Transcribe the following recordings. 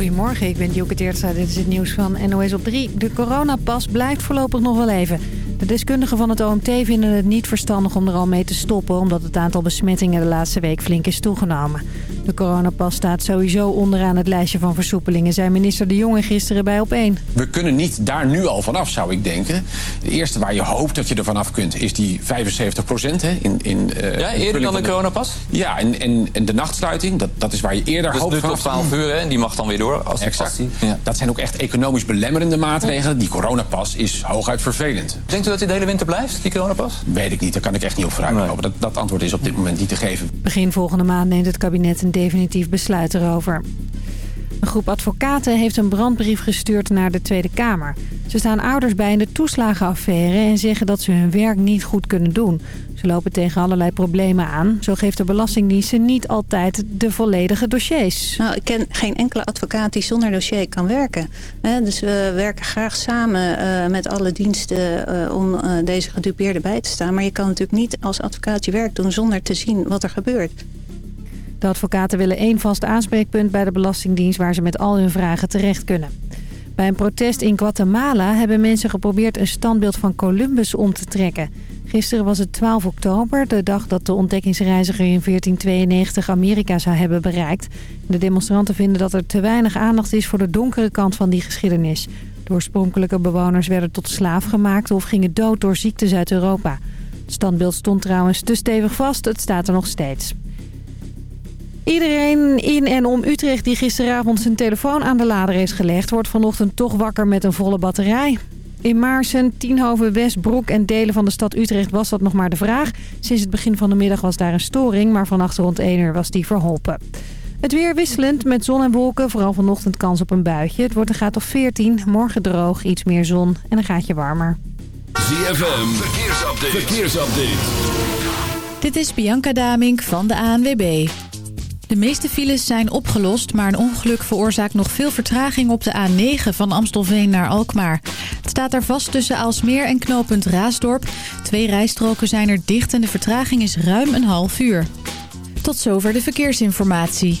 Goedemorgen, ik ben Joke Teertstra. Dit is het nieuws van NOS op 3. De coronapas blijft voorlopig nog wel even. De deskundigen van het OMT vinden het niet verstandig om er al mee te stoppen... omdat het aantal besmettingen de laatste week flink is toegenomen. De coronapas staat sowieso onderaan het lijstje van versoepelingen... zei minister De Jonge gisteren bij Op1. We kunnen niet daar nu al vanaf, zou ik denken. De eerste waar je hoopt dat je er vanaf kunt, is die 75 procent. In, in, uh, ja, eerder dan de, de coronapas? Ja, en, en, en, de nachtsluiting, dat, dat is waar je eerder dus hoopt vanaf. Dus 12 uur, hè, en die mag dan weer door? Als exact. Ja. Dat zijn ook echt economisch belemmerende maatregelen. Die coronapas is hooguit vervelend. Denkt u dat hij de hele winter blijft, die coronapas? Weet ik niet, daar kan ik echt niet op. Nee. Dat, dat antwoord is op dit moment niet te geven. Begin volgende maand neemt het kabinet een definitief besluit erover. Een groep advocaten heeft een brandbrief gestuurd naar de Tweede Kamer. Ze staan ouders bij in de toeslagenaffaire en zeggen dat ze hun werk niet goed kunnen doen. Ze lopen tegen allerlei problemen aan. Zo geeft de Belastingdienst niet altijd de volledige dossiers. Nou, ik ken geen enkele advocaat die zonder dossier kan werken. Dus we werken graag samen met alle diensten om deze gedupeerden bij te staan. Maar je kan natuurlijk niet als advocaat je werk doen zonder te zien wat er gebeurt. De advocaten willen één vast aanspreekpunt bij de Belastingdienst... waar ze met al hun vragen terecht kunnen. Bij een protest in Guatemala hebben mensen geprobeerd een standbeeld van Columbus om te trekken. Gisteren was het 12 oktober, de dag dat de ontdekkingsreiziger in 1492 Amerika zou hebben bereikt. De demonstranten vinden dat er te weinig aandacht is voor de donkere kant van die geschiedenis. De oorspronkelijke bewoners werden tot slaaf gemaakt of gingen dood door ziektes uit Europa. Het standbeeld stond trouwens te stevig vast, het staat er nog steeds. Iedereen in en om Utrecht die gisteravond zijn telefoon aan de lader is gelegd... wordt vanochtend toch wakker met een volle batterij. In Maarsen, Tienhoven, Westbroek en delen van de stad Utrecht was dat nog maar de vraag. Sinds het begin van de middag was daar een storing, maar vannacht rond 1 uur was die verholpen. Het weer wisselend met zon en wolken, vooral vanochtend kans op een buitje. Het wordt een graad of 14, morgen droog, iets meer zon en een gaatje warmer. ZFM, verkeersupdate. verkeersupdate. Dit is Bianca Damink van de ANWB. De meeste files zijn opgelost, maar een ongeluk veroorzaakt nog veel vertraging op de A9 van Amstelveen naar Alkmaar. Het staat daar vast tussen Aalsmeer en knooppunt Raasdorp. Twee rijstroken zijn er dicht en de vertraging is ruim een half uur. Tot zover de verkeersinformatie.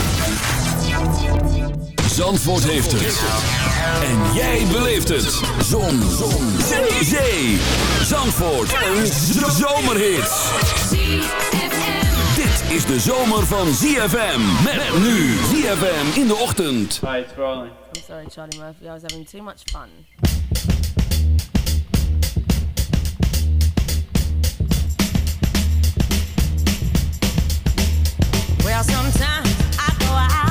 Zandvoort heeft het. En jij beleeft het. Zon. Zon. Zee. Zee. Zandvoort. Een zomerhit. Dit is de zomer van ZFM. Met nu ZFM in de ochtend. Hi, it's rolling. I'm sorry, Charlie Murphy. I was having too much fun. Well, sometimes I go out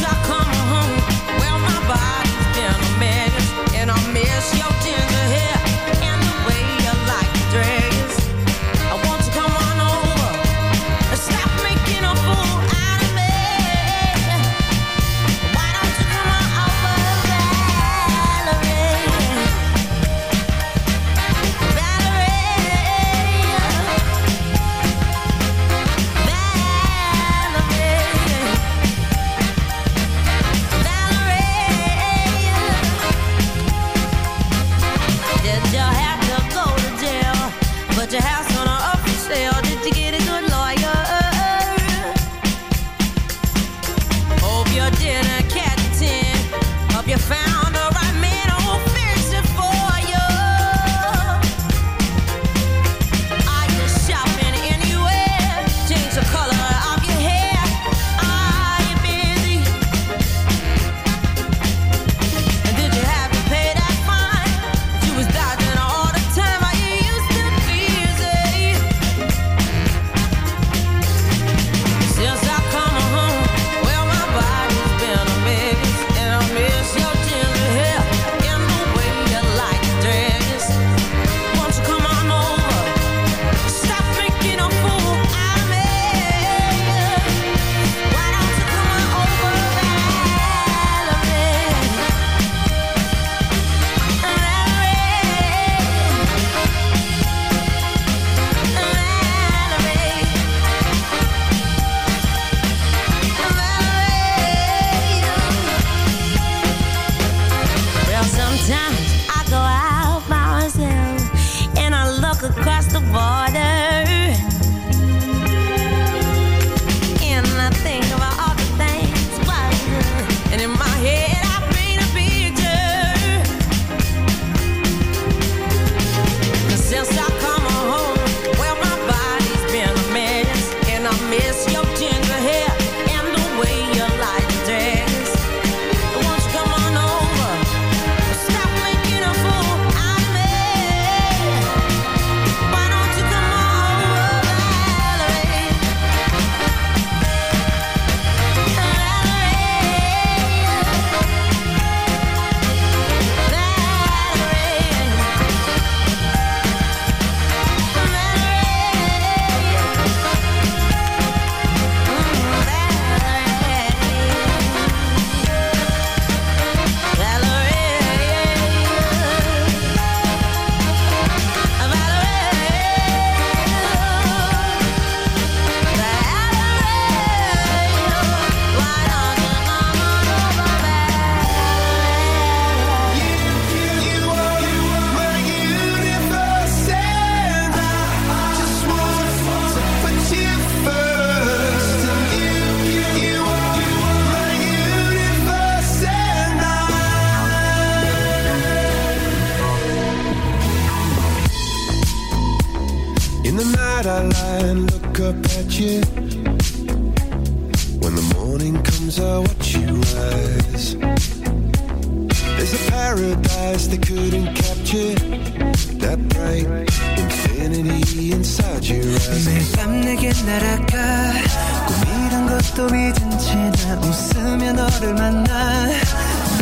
또 잊은 채나 웃으며 너를 만나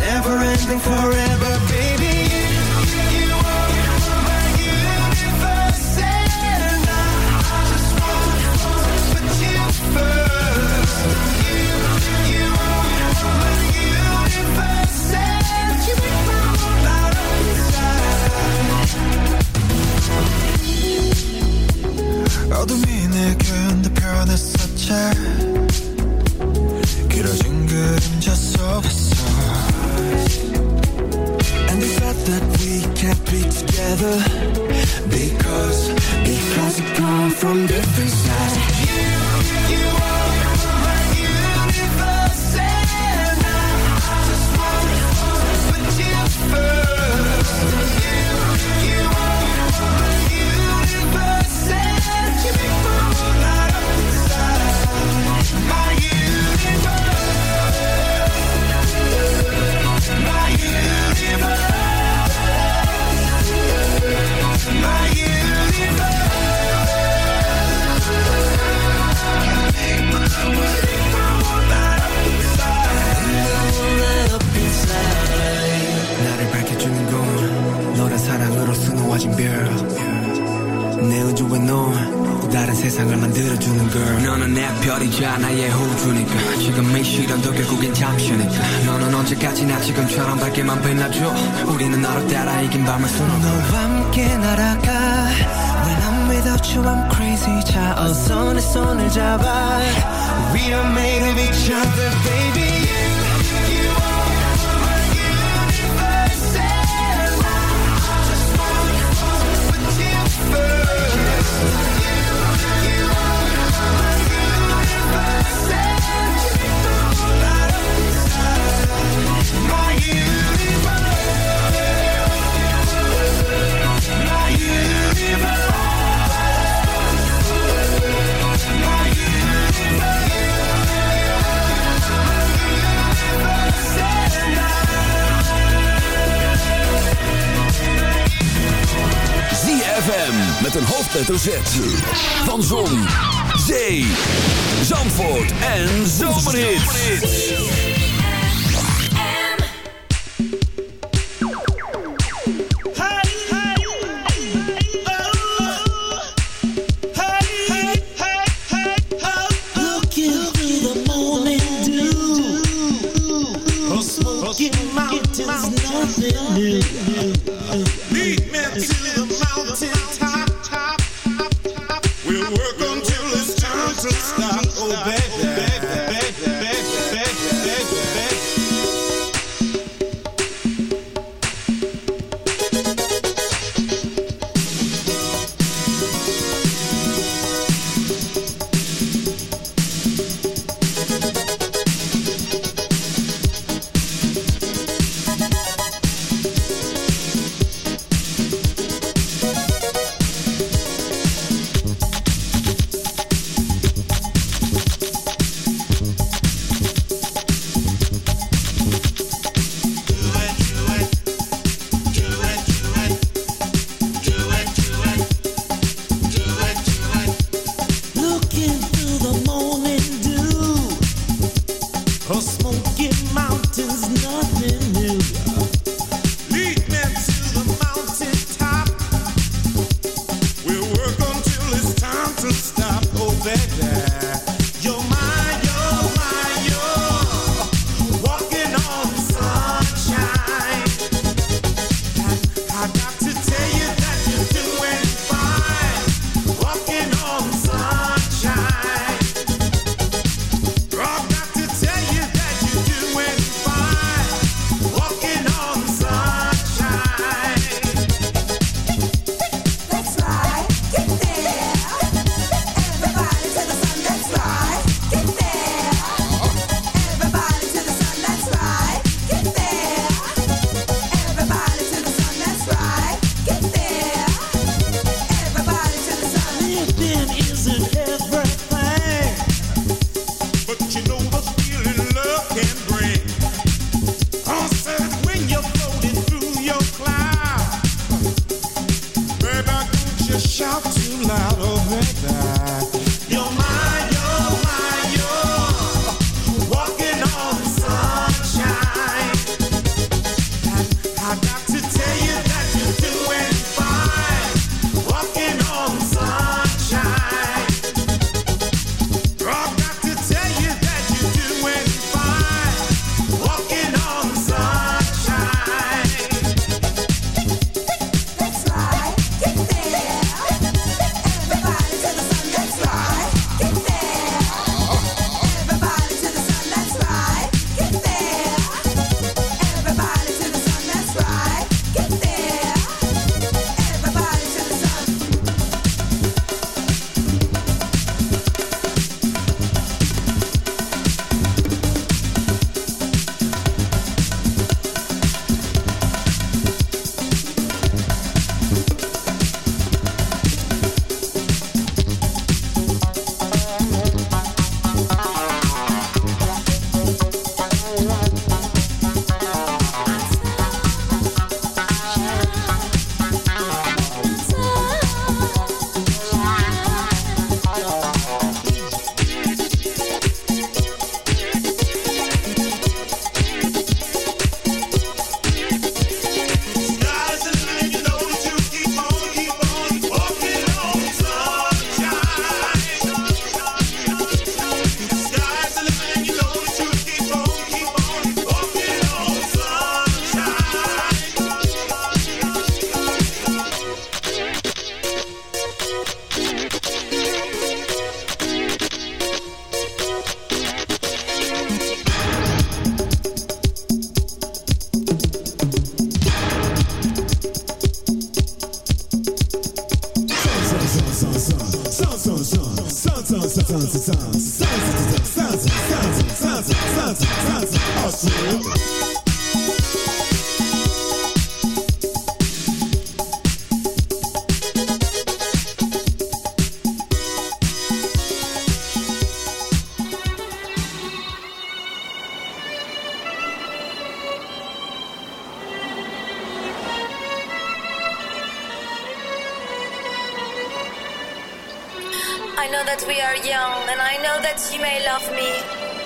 Never ending forever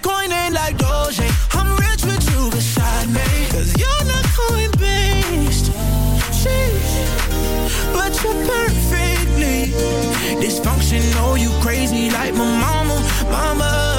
Bitcoin ain't like Doge. I'm rich with you beside me. Cause you're not coin based. Jeez. But you're perfectly dysfunctional. You crazy like my mama, mama.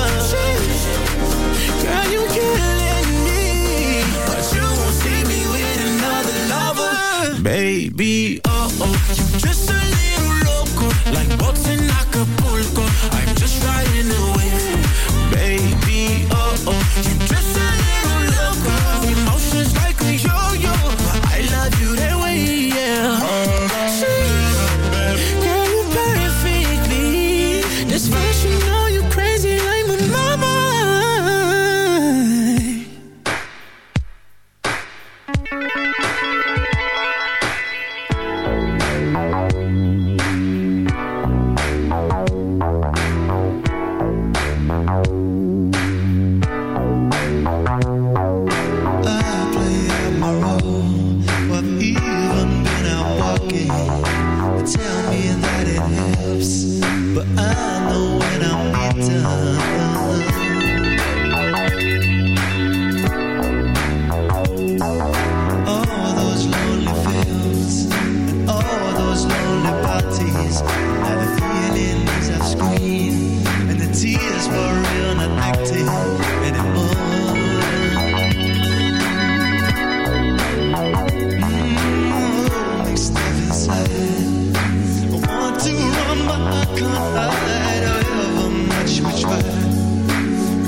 we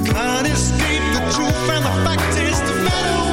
Can't escape the truth and the fact is the matter.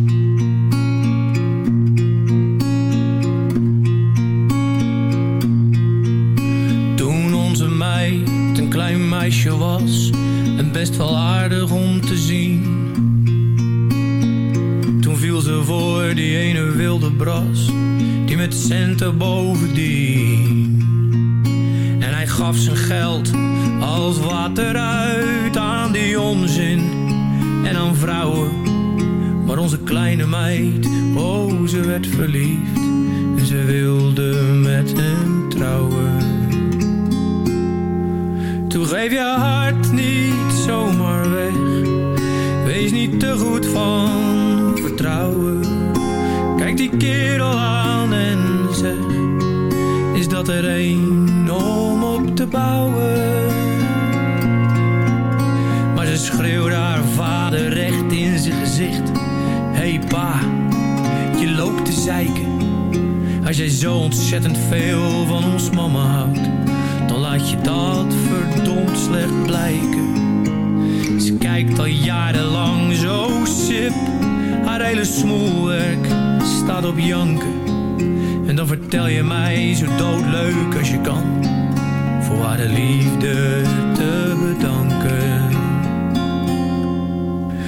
de liefde te bedanken.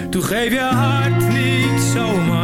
Toen geef je hart niet zomaar.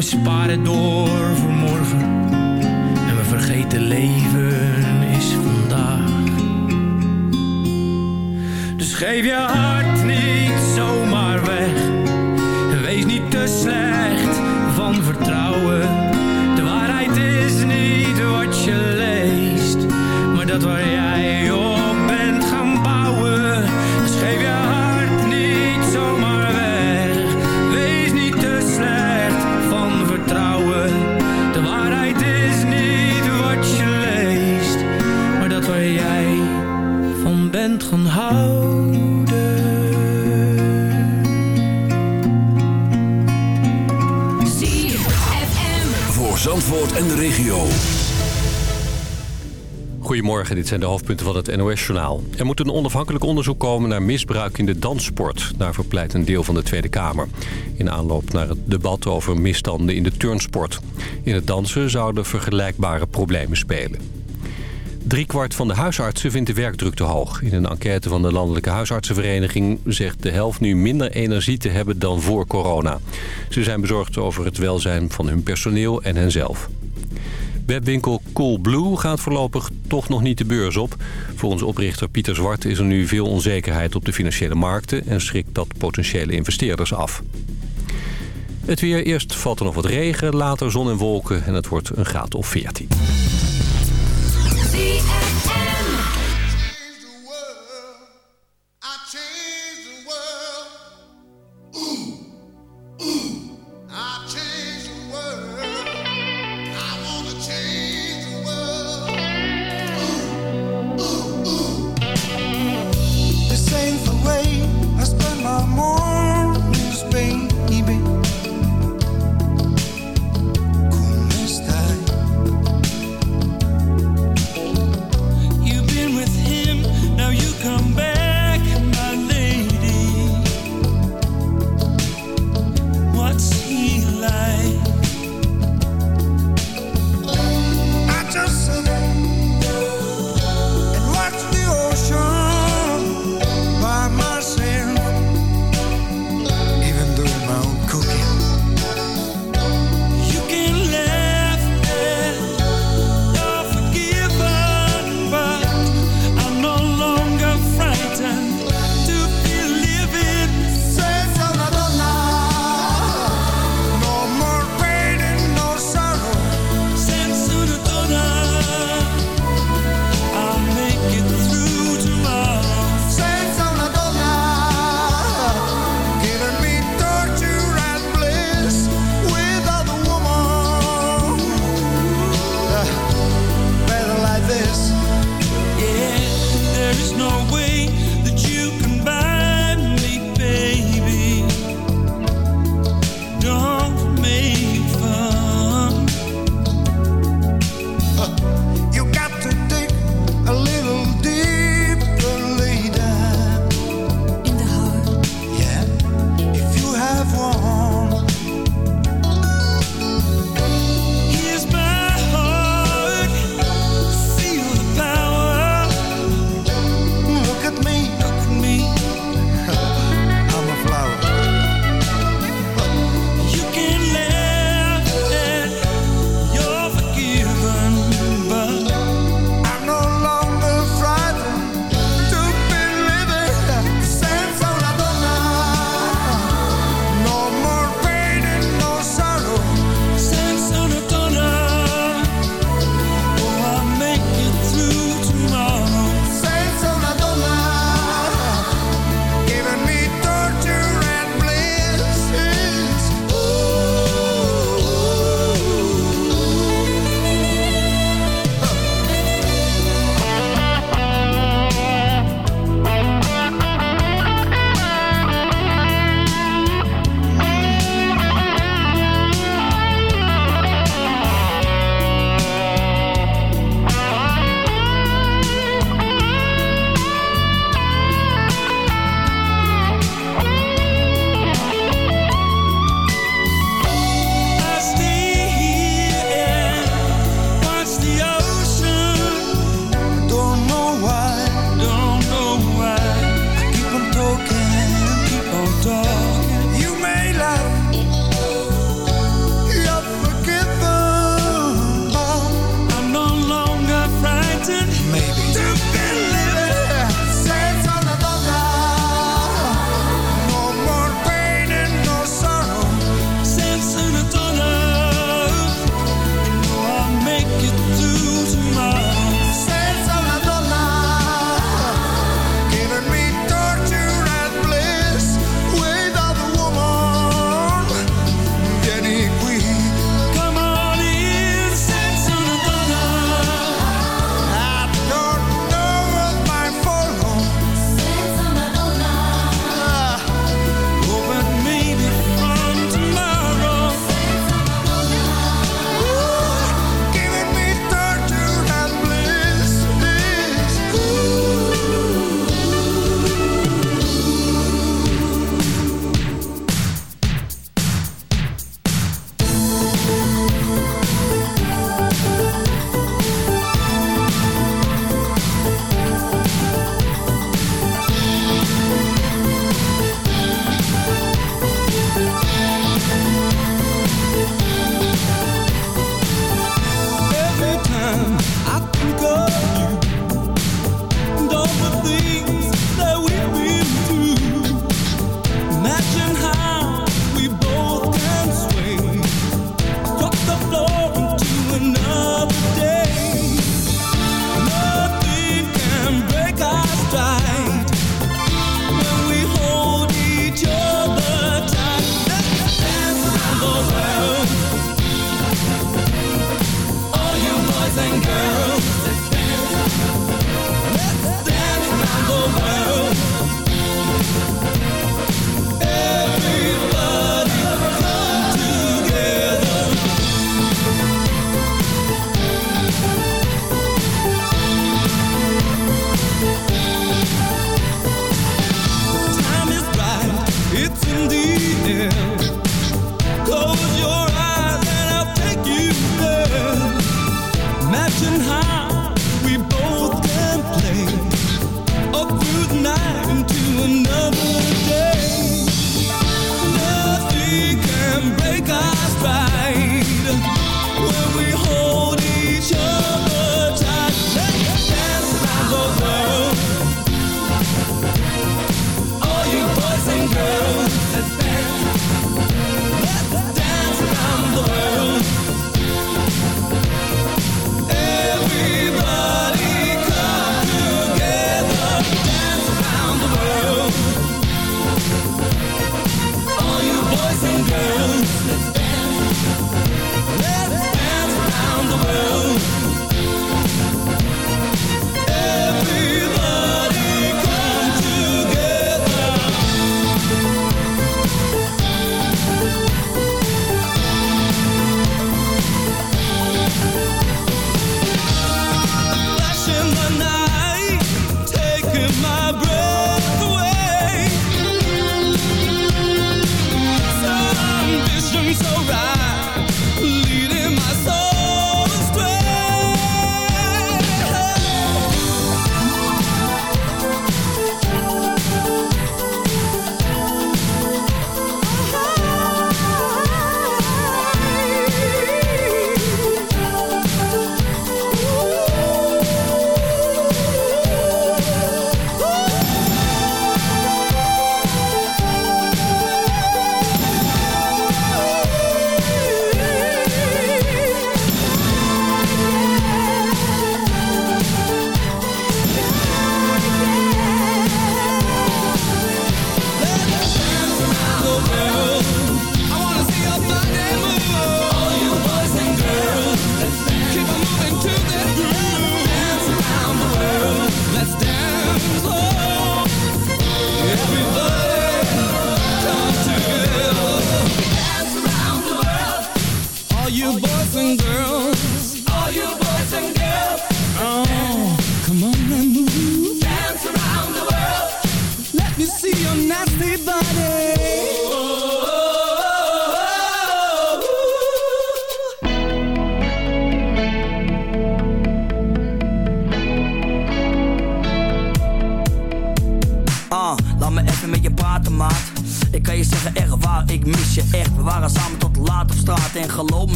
We sparen door voor morgen. En we vergeten leven is vandaag. Dus geef je Goedemorgen, dit zijn de hoofdpunten van het NOS-journaal. Er moet een onafhankelijk onderzoek komen naar misbruik in de danssport. Daarvoor pleit een deel van de Tweede Kamer. In aanloop naar het debat over misstanden in de turnsport. In het dansen zouden vergelijkbare problemen spelen. Driekwart van de huisartsen vindt de werkdruk te hoog. In een enquête van de Landelijke Huisartsenvereniging zegt de helft nu minder energie te hebben dan voor corona. Ze zijn bezorgd over het welzijn van hun personeel en henzelf. Webwinkel Coolblue gaat voorlopig toch nog niet de beurs op. Volgens oprichter Pieter Zwart is er nu veel onzekerheid op de financiële markten... en schrikt dat potentiële investeerders af. Het weer, eerst valt er nog wat regen, later zon en wolken... en het wordt een graad of 14.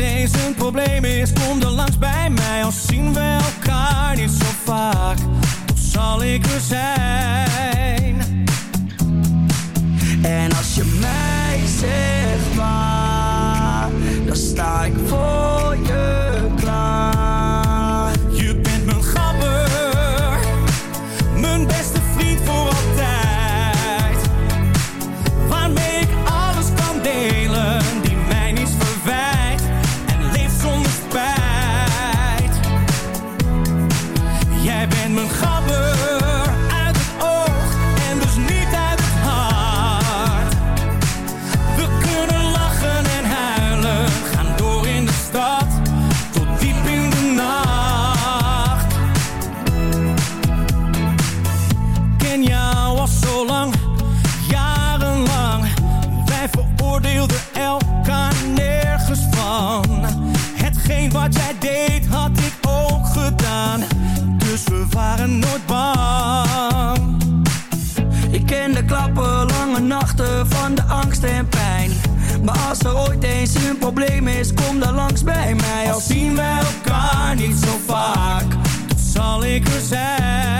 eens een probleem is, kom Als en een probleem is, kom dan langs bij mij. Al zien wij elkaar niet zo vaak, dan zal ik er zijn.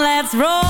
let's roll.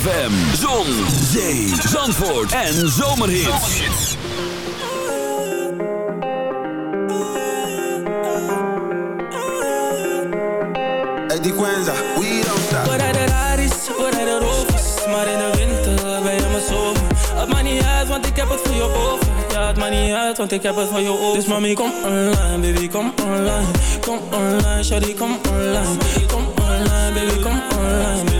ZFM, zon, zee, zandvoort en zomerhits. Hey, die Quenza, we don't stop. We rijden Raris, we rijden Rovers Maar in de winter ben je mijn zomer Het maakt niet uit, want ik heb het voor je over. Ja, het maakt niet uit, want ik heb het voor je over. Dus mami, kom online, baby, kom online. Kom online, shawty, kom online. Kom online, baby, kom online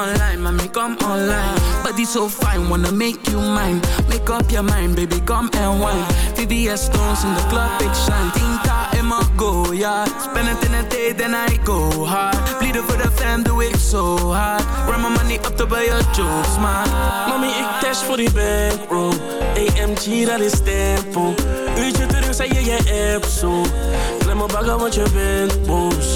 Come online, mommy. Body so fine, wanna make you mine. Make up your mind, baby, come and wine. VVS stones in the club, big shine. Tinta in my go, yeah. Spend it in a day, then I go hard. Bleeden voor de fam, doe ik zo hard. Run my money up to buy your jokes, man. Mami, ik dash voor die bankroll AMG, dat is tempo Uurtje terug, zei je je app zo Klem me bagger, want je bent boos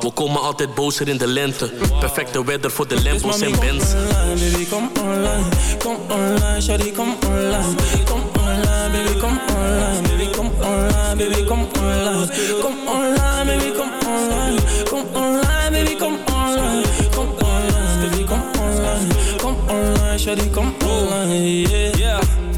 We komen altijd bozer in de lente Perfecte weather voor de Lambos en Benz Baby, come online, come online, shawty, come online. Come online, baby, come online, baby, come online, baby, come online. Come online, baby, come online. Come online, baby, come online. Come online, baby, come online. Come online, shawty, come online, yeah.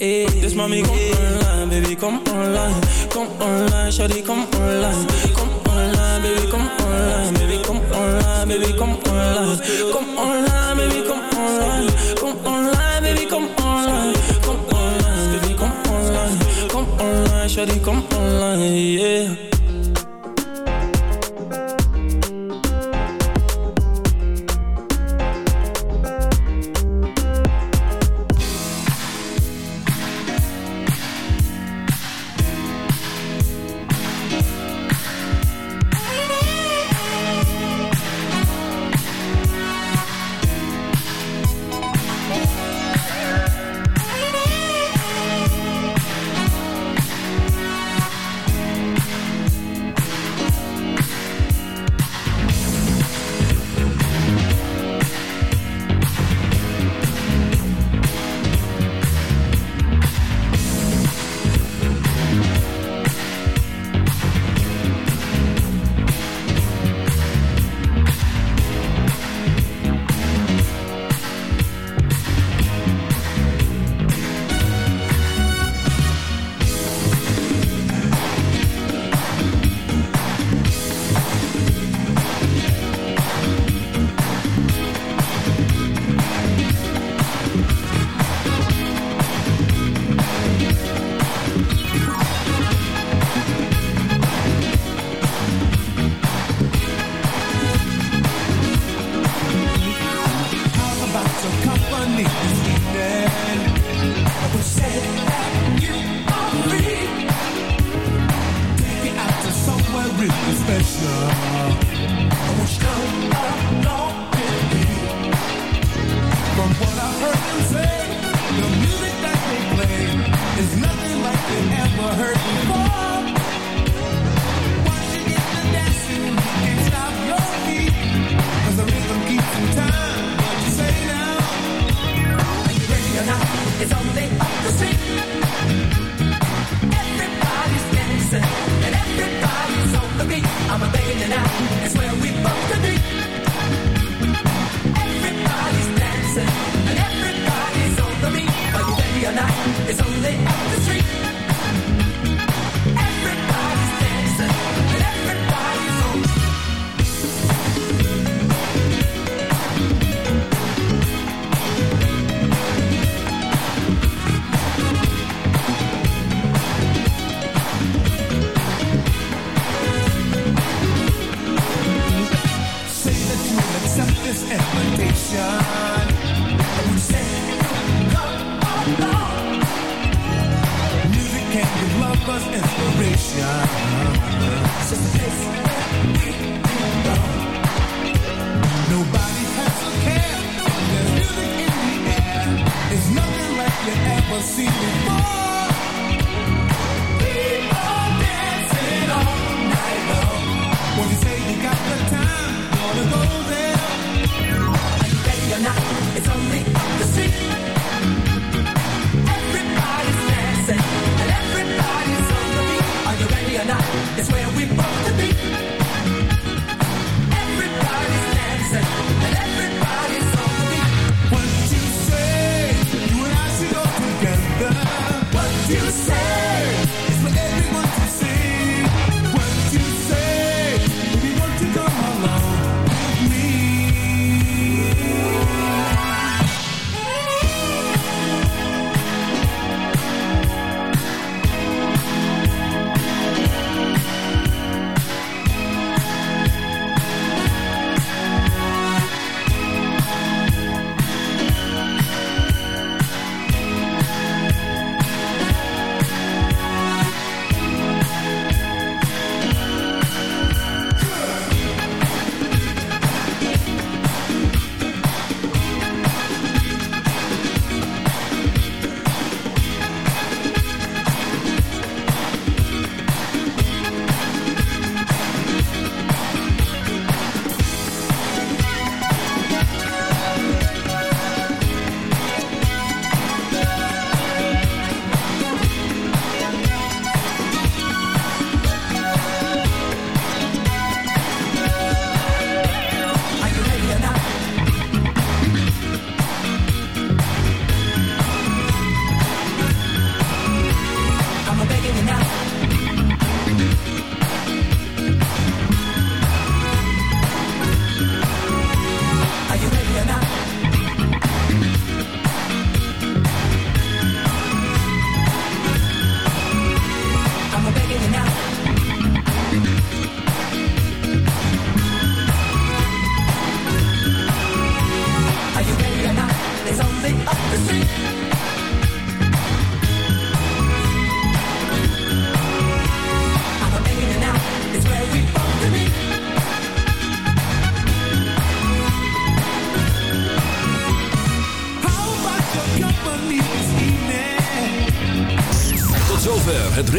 hey. Dus mami, kom online, baby, kom online Kom online, shawty, kom online Kom online, baby, kom online Baby, kom online, baby, kom online Kom online, baby, kom online Kom online, baby, kom online Kom online, baby, kom online Kom online, shawty, kom online, yeah